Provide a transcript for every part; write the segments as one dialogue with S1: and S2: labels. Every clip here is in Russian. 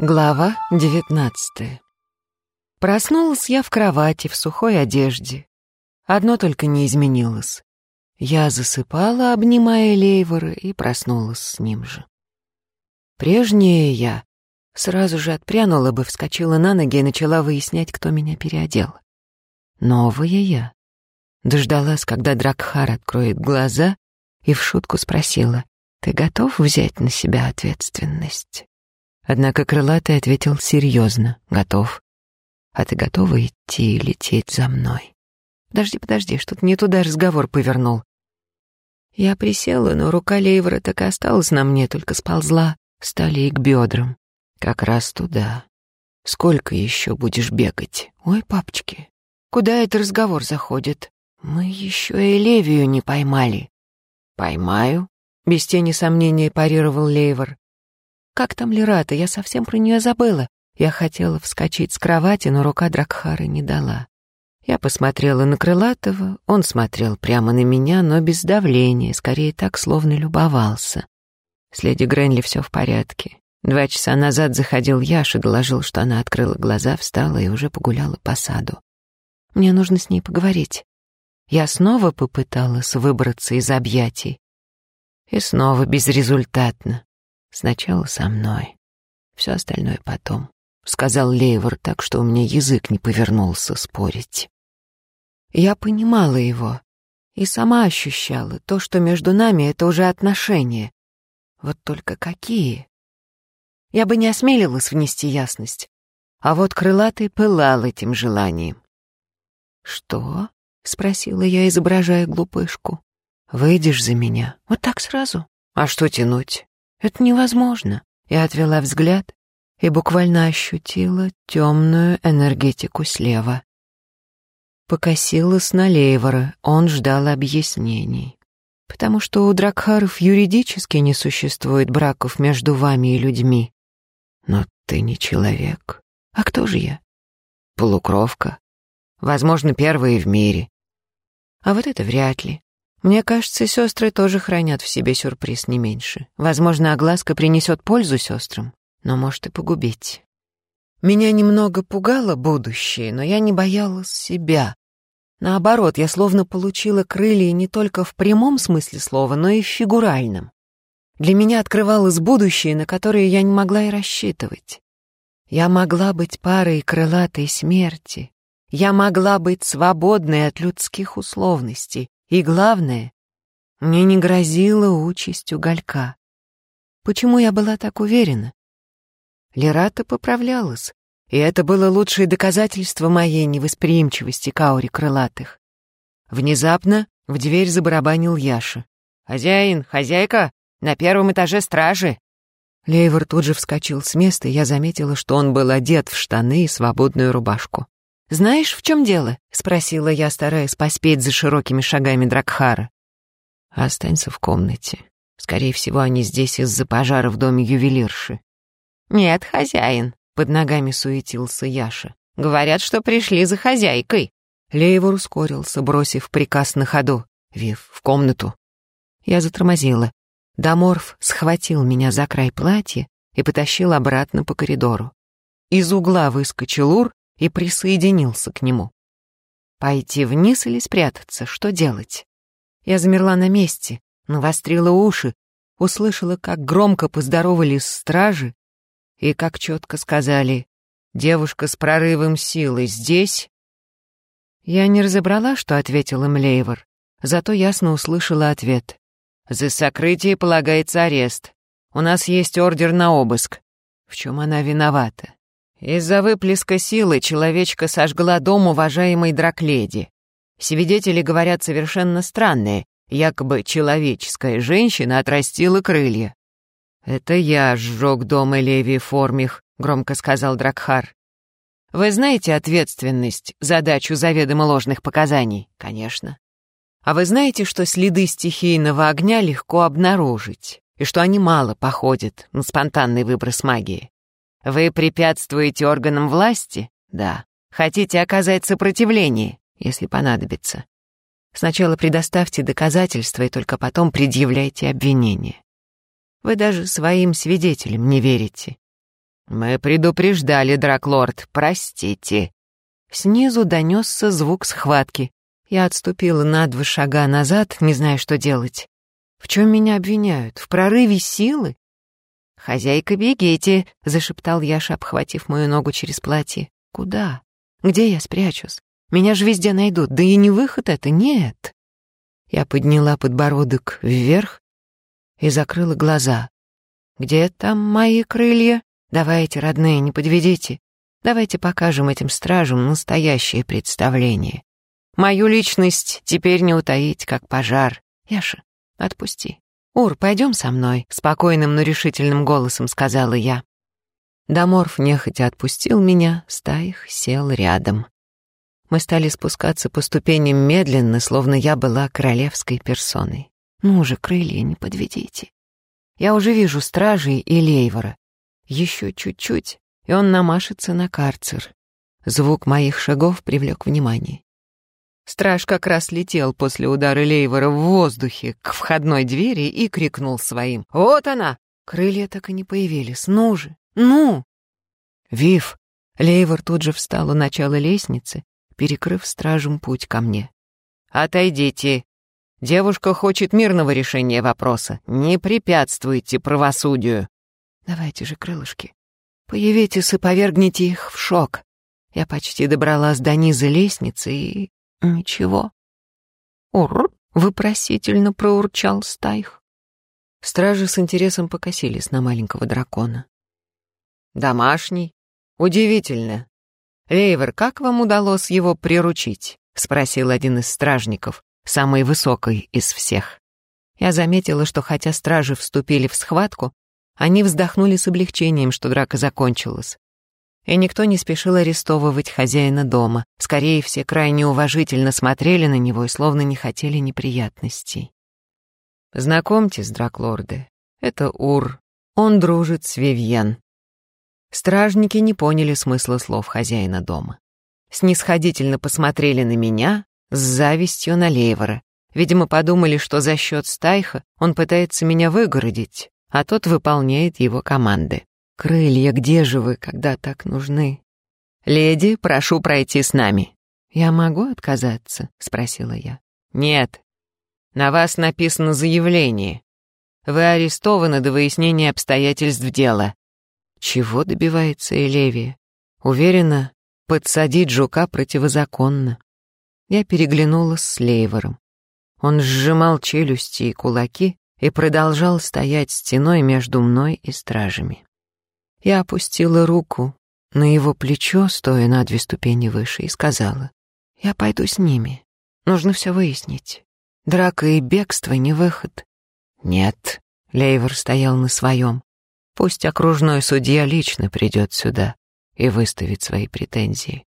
S1: Глава девятнадцатая. Проснулась я в кровати в сухой одежде. Одно только не изменилось. Я засыпала, обнимая Лейвора, и проснулась с ним же. Прежняя я сразу же отпрянула бы, вскочила на ноги и начала выяснять, кто меня переодел. Новая я дождалась, когда Дракхар откроет глаза, и в шутку спросила, «Ты готов взять на себя ответственность?» Однако крылатый ответил серьезно, готов. А ты готова идти и лететь за мной? Подожди, подожди, что-то не туда разговор повернул. Я присела, но рука Лейвора так и осталась на мне, только сползла стали и к бедрам. Как раз туда. Сколько еще будешь бегать? Ой, папочки, куда этот разговор заходит? Мы еще и Левию не поймали. Поймаю, без тени сомнения парировал Лейвор. Как там Лерата? Я совсем про нее забыла. Я хотела вскочить с кровати, но рука Дракхары не дала. Я посмотрела на Крылатого, он смотрел прямо на меня, но без давления, скорее так, словно любовался. С леди Гренли все в порядке. Два часа назад заходил Яша, доложил, что она открыла глаза, встала и уже погуляла по саду. Мне нужно с ней поговорить. Я снова попыталась выбраться из объятий. И снова безрезультатно. Сначала со мной, все остальное потом, сказал Лейвор так, что у меня язык не повернулся спорить. Я понимала его и сама ощущала то, что между нами это уже отношения. Вот только какие? Я бы не осмелилась внести ясность, а вот крылатый пылал этим желанием. «Что?» — спросила я, изображая глупышку. «Выйдешь за меня? Вот так сразу? А что тянуть? Это невозможно. Я отвела взгляд и буквально ощутила темную энергетику слева. Покосилась на Лейвора, он ждал объяснений. Потому что у Дракхаров юридически не существует браков между вами и людьми. Но ты не человек. А кто же я? Полукровка. Возможно, первая в мире. А вот это вряд ли. Мне кажется, сестры тоже хранят в себе сюрприз не меньше. Возможно, огласка принесет пользу сестрам, но может и погубить. Меня немного пугало будущее, но я не боялась себя. Наоборот, я словно получила крылья не только в прямом смысле слова, но и в фигуральном. Для меня открывалось будущее, на которое я не могла и рассчитывать. Я могла быть парой крылатой смерти. Я могла быть свободной от людских условностей, и главное, мне не грозила участь уголька. Почему я была так уверена? Лерата поправлялась, и это было лучшее доказательство моей невосприимчивости к ауре крылатых. Внезапно в дверь забарабанил Яша. «Хозяин, хозяйка, на первом этаже стражи!» Лейвор тут же вскочил с места, и я заметила, что он был одет в штаны и свободную рубашку. «Знаешь, в чем дело?» — спросила я, стараясь поспеть за широкими шагами Дракхара. «Останься в комнате. Скорее всего, они здесь из-за пожара в доме ювелирши». «Нет, хозяин», — под ногами суетился Яша. «Говорят, что пришли за хозяйкой». Лейвор ускорился, бросив приказ на ходу. «Вив, в комнату». Я затормозила. Даморф схватил меня за край платья и потащил обратно по коридору. Из угла выскочил Ур и присоединился к нему. Пойти вниз или спрятаться, что делать? Я замерла на месте, навострила уши, услышала, как громко поздоровались стражи и как четко сказали «Девушка с прорывом силы здесь?» Я не разобрала, что ответил им Лейвор, зато ясно услышала ответ. «За сокрытие полагается арест. У нас есть ордер на обыск. В чем она виновата? Из-за выплеска силы человечка сожгла дом уважаемой Дракледи. Свидетели говорят совершенно странные, якобы человеческая женщина отрастила крылья. «Это я сжег дом Элеви Формих», — громко сказал Дракхар. «Вы знаете ответственность за дачу заведомо ложных показаний?» «Конечно». «А вы знаете, что следы стихийного огня легко обнаружить, и что они мало походят на спонтанный выброс магии?» Вы препятствуете органам власти? Да. Хотите оказать сопротивление, если понадобится. Сначала предоставьте доказательства и только потом предъявляйте обвинение. Вы даже своим свидетелям не верите. «Мы предупреждали, Драклорд, простите». Снизу донесся звук схватки. Я отступила на два шага назад, не зная, что делать. В чем меня обвиняют? В прорыве силы? «Хозяйка, бегите!» — зашептал Яша, обхватив мою ногу через платье. «Куда? Где я спрячусь? Меня же везде найдут, да и не выход это, нет!» Я подняла подбородок вверх и закрыла глаза. «Где там мои крылья? Давайте, родные, не подведите. Давайте покажем этим стражам настоящее представление. Мою личность теперь не утаить, как пожар. Яша, отпусти. Ур, пойдем со мной», — спокойным, но решительным голосом сказала я. Доморф нехотя отпустил меня, Стаих сел рядом. Мы стали спускаться по ступеням медленно, словно я была королевской персоной. «Ну же, крылья не подведите». Я уже вижу стражей и лейвора. Еще чуть-чуть, и он намашется на карцер. Звук моих шагов привлек внимание. Страж как раз летел после удара Лейвора в воздухе к входной двери и крикнул своим «Вот она!» Крылья так и не появились. «Ну же! Ну!» «Вив!» Лейвор тут же встал у начала лестницы, перекрыв стражем путь ко мне. «Отойдите! Девушка хочет мирного решения вопроса. Не препятствуйте правосудию!» «Давайте же, крылышки, появитесь и повергните их в шок!» Я почти добралась до низа лестницы и Ничего. Ур! Выпросительно проурчал Стайх. Стражи с интересом покосились на маленького дракона. «Домашний? Удивительно. Лейвер, как вам удалось его приручить?» — спросил один из стражников, самый высокий из всех. Я заметила, что хотя стражи вступили в схватку, они вздохнули с облегчением, что драка закончилась и никто не спешил арестовывать хозяина дома. Скорее, все крайне уважительно смотрели на него и словно не хотели неприятностей. «Знакомьтесь, драклорды, это Ур. Он дружит с Вивьен». Стражники не поняли смысла слов хозяина дома. Снисходительно посмотрели на меня с завистью на Лейвора. Видимо, подумали, что за счет Стайха он пытается меня выгородить, а тот выполняет его команды. Крылья, где же вы, когда так нужны? Леди, прошу пройти с нами. Я могу отказаться? Спросила я. Нет. На вас написано заявление. Вы арестованы до выяснения обстоятельств дела. Чего добивается Элевия? Уверена, подсадить жука противозаконно. Я переглянулась с Лейвором. Он сжимал челюсти и кулаки и продолжал стоять стеной между мной и стражами. Я опустила руку на его плечо, стоя на две ступени выше, и сказала, «Я пойду с ними. Нужно все выяснить. Драка и бегство не выход». «Нет», — Лейвор стоял на своем. «Пусть окружной судья лично придет сюда и выставит свои претензии».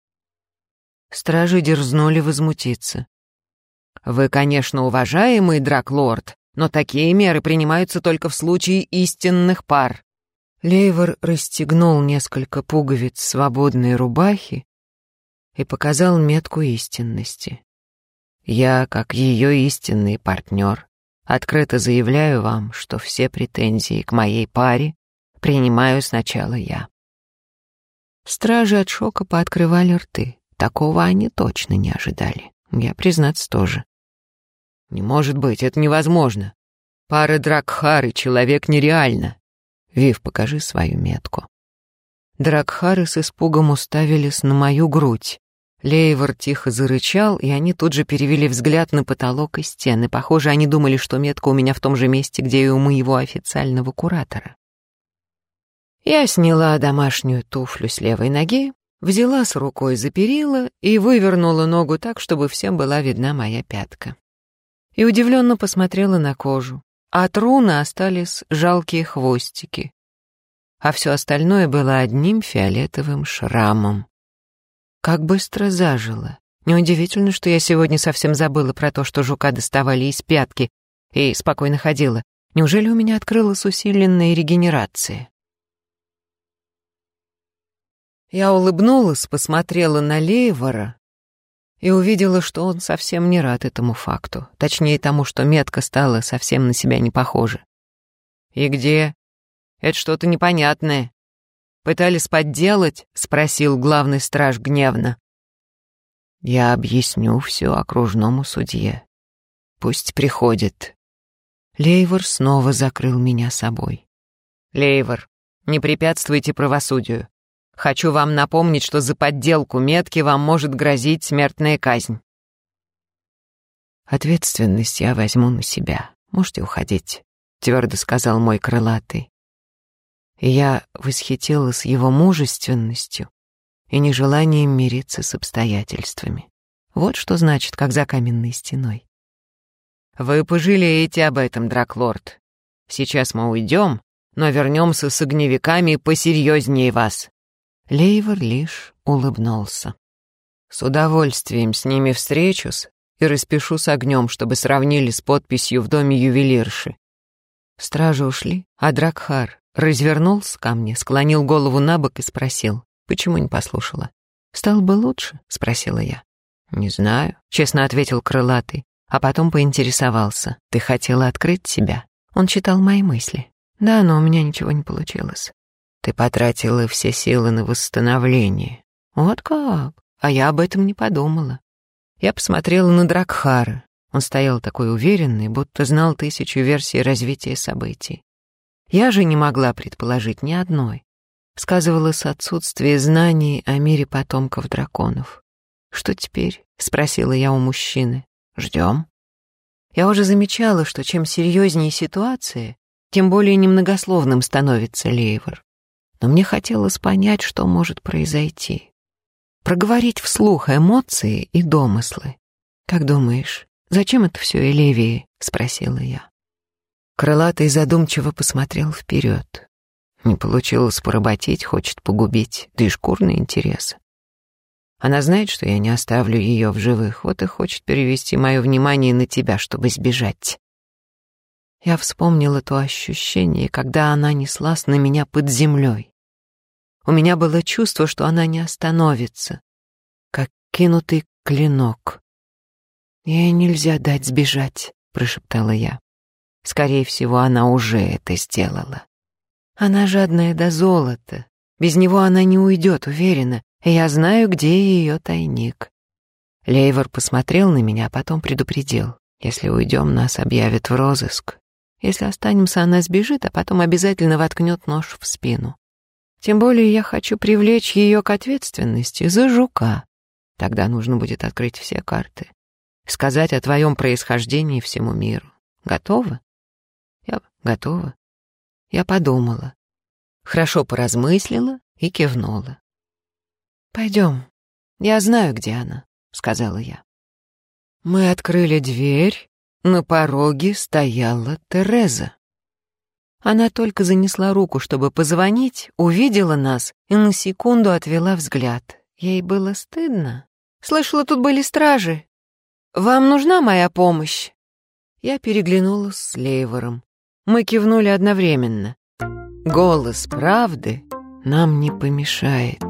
S1: Стражи дерзнули возмутиться. «Вы, конечно, уважаемый драклорд, но такие меры принимаются только в случае истинных пар. Лейвор расстегнул несколько пуговиц свободной рубахи и показал метку истинности. Я, как ее истинный партнер, открыто заявляю вам, что все претензии к моей паре принимаю сначала я. Стражи от шока пооткрывали рты. Такого они точно не ожидали. Я, признаться, тоже. Не может быть, это невозможно. Пара Дракхар и человек нереально. Вив, покажи свою метку. Дракхары с испугом уставились на мою грудь. Лейвор тихо зарычал, и они тут же перевели взгляд на потолок и стены. Похоже, они думали, что метка у меня в том же месте, где и у моего официального куратора. Я сняла домашнюю туфлю с левой ноги, взяла с рукой за перила и вывернула ногу так, чтобы всем была видна моя пятка. И удивленно посмотрела на кожу. От руны остались жалкие хвостики, а все остальное было одним фиолетовым шрамом. Как быстро зажило. Неудивительно, что я сегодня совсем забыла про то, что жука доставали из пятки, и спокойно ходила. Неужели у меня открылась усиленная регенерация? Я улыбнулась, посмотрела на Лейвора и увидела, что он совсем не рад этому факту, точнее тому, что метка стала совсем на себя не похожа. «И где?» «Это что-то непонятное». Пытались подделать?» — спросил главный страж гневно. «Я объясню все окружному судье. Пусть приходит». Лейвор снова закрыл меня собой. «Лейвор, не препятствуйте правосудию. Хочу вам напомнить, что за подделку метки вам может грозить смертная казнь». «Ответственность я возьму на себя. Можете уходить», — твердо сказал мой крылатый. И я восхитилась его мужественностью и нежеланием мириться с обстоятельствами. Вот что значит, как за каменной стеной. «Вы пожалеете об этом, Драклорд. Сейчас мы уйдем, но вернемся с огневиками посерьезнее вас». Лейвор лишь улыбнулся. «С удовольствием с ними встречусь и распишу с огнем, чтобы сравнили с подписью в доме ювелирши. Стражи ушли, а Дракхар развернулся ко мне, склонил голову на бок и спросил, почему не послушала. «Стал бы лучше?» — спросила я. «Не знаю», — честно ответил крылатый, а потом поинтересовался. «Ты хотела открыть себя?» Он читал мои мысли. «Да, но у меня ничего не получилось». «Ты потратила все силы на восстановление». «Вот как? А я об этом не подумала. Я посмотрела на Дракхара. Он стоял такой уверенный, будто знал тысячу версий развития событий. Я же не могла предположить ни одной. Сказывалось отсутствие знаний о мире потомков драконов. «Что теперь?» — спросила я у мужчины. «Ждем». Я уже замечала, что чем серьезнее ситуация, тем более немногословным становится Лейвор. Но мне хотелось понять, что может произойти проговорить вслух эмоции и домыслы. «Как думаешь, зачем это все Элевии?» — спросила я. Крылатый задумчиво посмотрел вперед. Не получилось поработить, хочет погубить, да и шкурные интересы. Она знает, что я не оставлю ее в живых, вот и хочет перевести мое внимание на тебя, чтобы сбежать. Я вспомнила то ощущение, когда она неслась на меня под землей. У меня было чувство, что она не остановится, как кинутый клинок. «Ей нельзя дать сбежать», — прошептала я. Скорее всего, она уже это сделала. Она жадная до золота. Без него она не уйдет, уверена. Я знаю, где ее тайник. Лейвор посмотрел на меня, а потом предупредил. Если уйдем, нас объявят в розыск. Если останемся, она сбежит, а потом обязательно воткнет нож в спину. Тем более я хочу привлечь ее к ответственности за жука. Тогда нужно будет открыть все карты. Сказать о твоем происхождении всему миру. Готова? Я готова. Я подумала. Хорошо поразмыслила и кивнула. «Пойдем. Я знаю, где она», — сказала я. Мы открыли дверь. На пороге стояла Тереза. Она только занесла руку, чтобы позвонить, увидела нас и на секунду отвела взгляд. Ей было стыдно. «Слышала, тут были стражи. Вам нужна моя помощь?» Я переглянулась с Лейвором. Мы кивнули одновременно. «Голос правды нам не помешает».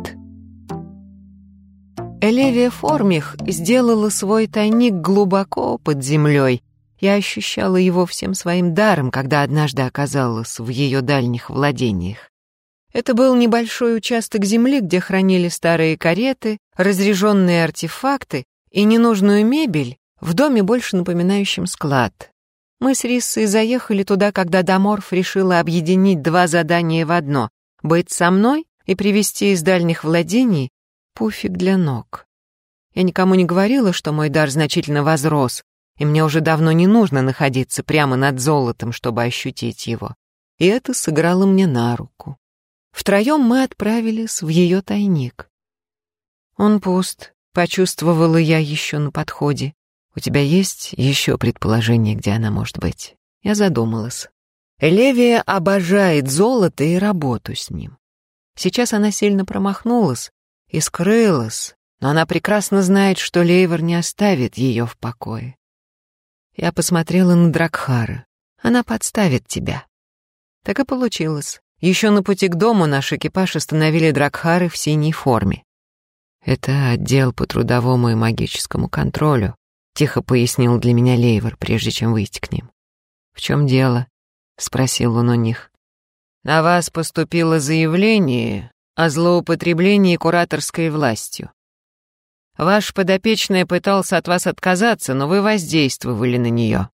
S1: Элевия Формих сделала свой тайник глубоко под землей, я ощущала его всем своим даром, когда однажды оказалась в ее дальних владениях. Это был небольшой участок земли, где хранили старые кареты, разряженные артефакты и ненужную мебель в доме, больше напоминающем склад. Мы с Риссой заехали туда, когда Даморф решила объединить два задания в одно — быть со мной и привезти из дальних владений пуфик для ног. Я никому не говорила, что мой дар значительно возрос, и мне уже давно не нужно находиться прямо над золотом, чтобы ощутить его. И это сыграло мне на руку. Втроем мы отправились в ее тайник. Он пуст, почувствовала я еще на подходе. У тебя есть еще предположение, где она может быть? Я задумалась. Элевия обожает золото и работу с ним. Сейчас она сильно промахнулась и скрылась, но она прекрасно знает, что Лейвор не оставит ее в покое. Я посмотрела на Дракхара. Она подставит тебя. Так и получилось. Еще на пути к дому наш экипаж остановили Дракхары в синей форме. Это отдел по трудовому и магическому контролю, тихо пояснил для меня Лейвор, прежде чем выйти к ним. В чем дело? спросил он у них. На вас поступило заявление о злоупотреблении кураторской властью. Ваш подопечный пытался от вас отказаться, но вы воздействовали на нее.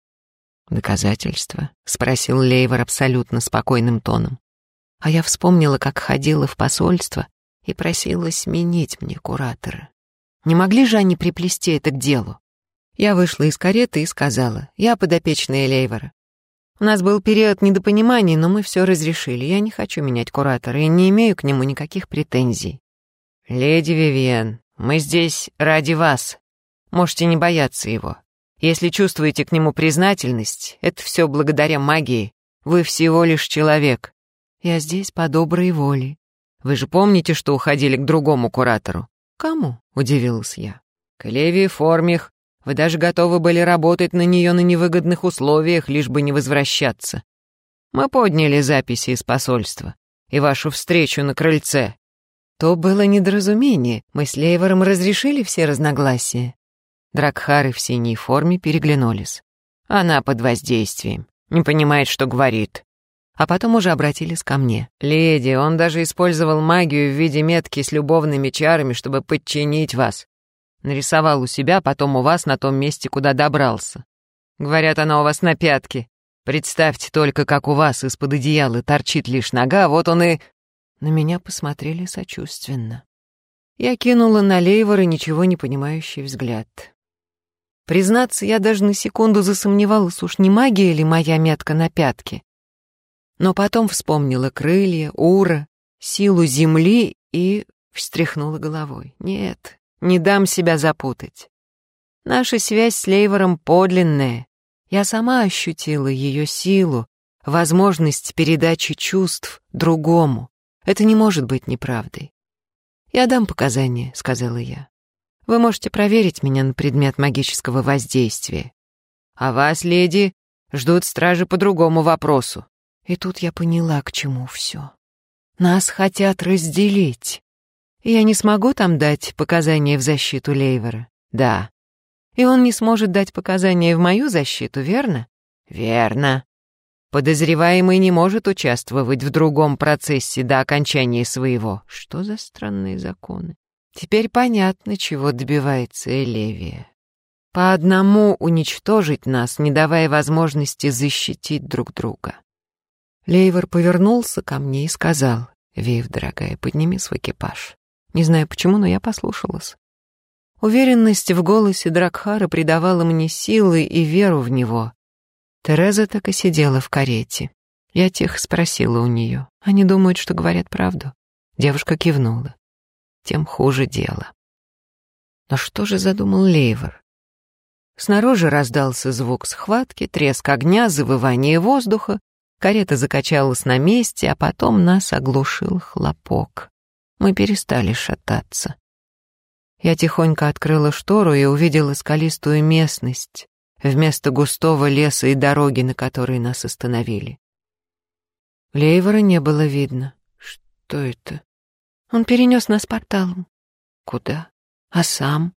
S1: «Доказательства?» — спросил Лейвор абсолютно спокойным тоном. А я вспомнила, как ходила в посольство и просила сменить мне куратора. Не могли же они приплести это к делу? Я вышла из кареты и сказала, я подопечная Лейвора. У нас был период недопонимания, но мы все разрешили. Я не хочу менять куратора и не имею к нему никаких претензий. Леди Вивиан, мы здесь ради вас. Можете не бояться его. Если чувствуете к нему признательность, это все благодаря магии. Вы всего лишь человек. Я здесь по доброй воле. Вы же помните, что уходили к другому куратору? Кому? Удивилась я. К Левии Формих. Вы даже готовы были работать на нее на невыгодных условиях, лишь бы не возвращаться. Мы подняли записи из посольства и вашу встречу на крыльце. То было недоразумение. Мы с Лейвором разрешили все разногласия. Дракхары в синей форме переглянулись. Она под воздействием, не понимает, что говорит. А потом уже обратились ко мне. «Леди, он даже использовал магию в виде метки с любовными чарами, чтобы подчинить вас. Нарисовал у себя, потом у вас на том месте, куда добрался. Говорят, она у вас на пятке. Представьте только, как у вас из-под одеяла торчит лишь нога, вот он и...» На меня посмотрели сочувственно. Я кинула на Лейвора ничего не понимающий взгляд. Признаться, я даже на секунду засомневалась, уж не магия ли моя метка на пятке. Но потом вспомнила крылья, ура, силу земли и встряхнула головой. Нет, не дам себя запутать. Наша связь с Лейвором подлинная. Я сама ощутила ее силу, возможность передачи чувств другому. Это не может быть неправдой. «Я дам показания», — сказала я. Вы можете проверить меня на предмет магического воздействия. А вас, леди, ждут стражи по другому вопросу. И тут я поняла, к чему все. Нас хотят разделить. Я не смогу там дать показания в защиту Лейвера? Да. И он не сможет дать показания в мою защиту, верно? Верно. Подозреваемый не может участвовать в другом процессе до окончания своего. Что за странные законы? Теперь понятно, чего добивается Элевия. По одному уничтожить нас, не давая возможности защитить друг друга. Лейвор повернулся ко мне и сказал, «Вив, дорогая, подними свой экипаж». Не знаю почему, но я послушалась. Уверенность в голосе Дракхара придавала мне силы и веру в него. Тереза так и сидела в карете. Я тихо спросила у нее. Они думают, что говорят правду. Девушка кивнула тем хуже дело. Но что же задумал Лейвор? Снаружи раздался звук схватки, треск огня, завывание воздуха, карета закачалась на месте, а потом нас оглушил хлопок. Мы перестали шататься. Я тихонько открыла штору и увидела скалистую местность вместо густого леса и дороги, на которой нас остановили. Лейвора не было видно. Что это? Он перенес нас порталом. Куда? А сам?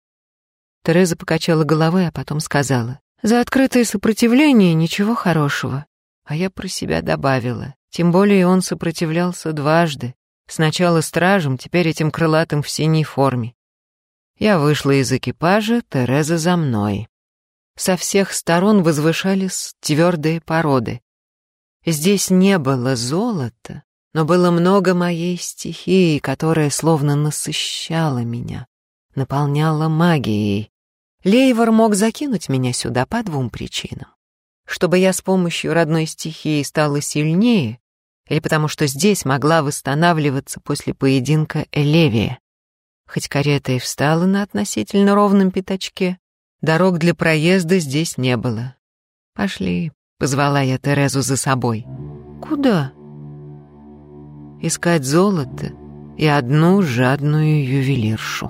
S1: Тереза покачала головой, а потом сказала. За открытое сопротивление ничего хорошего. А я про себя добавила. Тем более он сопротивлялся дважды. Сначала стражем, теперь этим крылатым в синей форме. Я вышла из экипажа, Тереза за мной. Со всех сторон возвышались твердые породы. Здесь не было золота, но было много моей стихии, которая словно насыщала меня, наполняла магией. Лейвор мог закинуть меня сюда по двум причинам. Чтобы я с помощью родной стихии стала сильнее, или потому что здесь могла восстанавливаться после поединка Элевия. Хоть карета и встала на относительно ровном пятачке, дорог для проезда здесь не было. «Пошли», — позвала я Терезу за собой. «Куда?» искать золото и одну жадную ювелиршу.